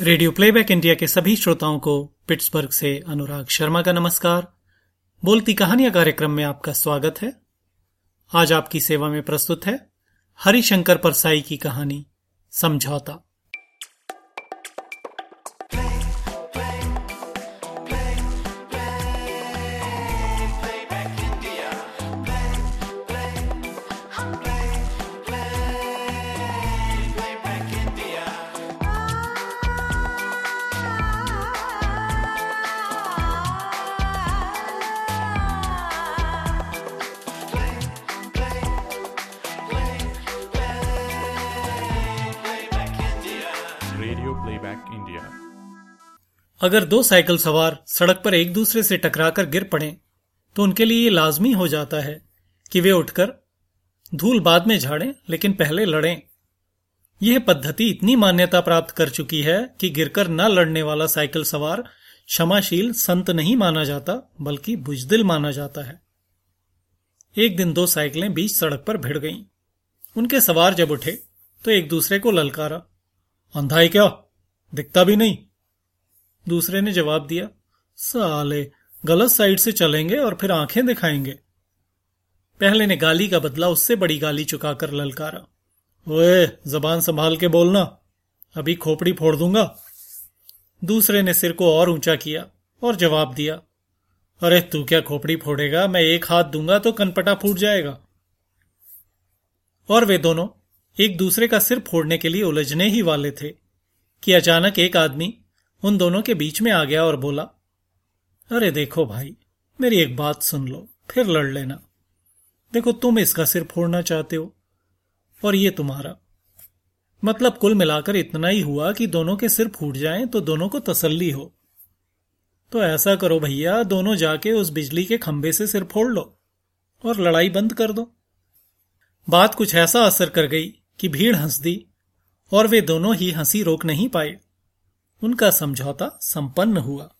Radio playback India के सभी श्रोताओं को पिट्सबर्ग से अनुराग शर्मा का नमस्कार। बोलती कहानियाँ कार्यक्रम में आपका स्वागत है। आज आपकी सेवा में प्रस्तुत है हरिशंकर परसाई की कहानी समझौता। Radio playback India. अगर दो साइकिल सवार सड़क पर एक दूसरे से टकराकर गिर पड़े तो उनके लिए ये लाजमी हो जाता है कि वे उठकर धूल बाद में झाड़ें, लेकिन पहले लड़ें। यह पद्धति इतनी मान्यता प्राप्त कर चुकी है कि गिरकर न लड़ने वाला साइकिल सवार क्षमाशील संत नहीं माना जाता, बल्कि बुजदिल माना जाता है। एक दिन दो साइकिलें बीच सड़क पर भिड़ गईं। उनके सवार जब उठे तो एक दूसरे को ललकारा। अंधा है क्या? दिखता भी नहीं। दूसरे ने जवाब दिया, साले, गलत साइड से चलेंगे और फिर आँखें दिखाएँगे। पहले ने गाली का बदला उससे बड़ी गाली चुकाकर ललकारा। ओए, जबान संभाल के बोलना, अभी खोपड़ी फोड़ दूँगा। दूसरे ने सिर को और ऊँचा किया और जवाब दिया, अरे तू क्या खोपड़ी फोड़ेगा? मैं एक हाथ दूँगा तो कनपटा फूट जाएगा। और वे दोनों एक दूसरे का सिर फोड़ने के लिए उलझने ही वाले थे कि अचानक एक आदमी उन दोनों के बीच में आ गया और बोला, अरे देखो भाई, मेरी एक बात सुन लो, फिर लड़ लेना। देखो, तुम इसका सिर फोड़ना चाहते हो, और ये तुम्हारा। मतलब कुल मिलाकर इतना ही हुआ कि दोनों के सिर फूट जाएँ तो दोनों को तसल्ली हो। तो ऐसा करो भैया, दोनों जाके उस बिजली के खंभे से सिर फोड़ लो और लड़ाई बंद कर दो। बात कुछ ऐसा असर कर गई कि भीड़ हंस दी और वे दोनों ही हँसी रोक नहीं पाए। उनका समझौता संपन्न हुआ।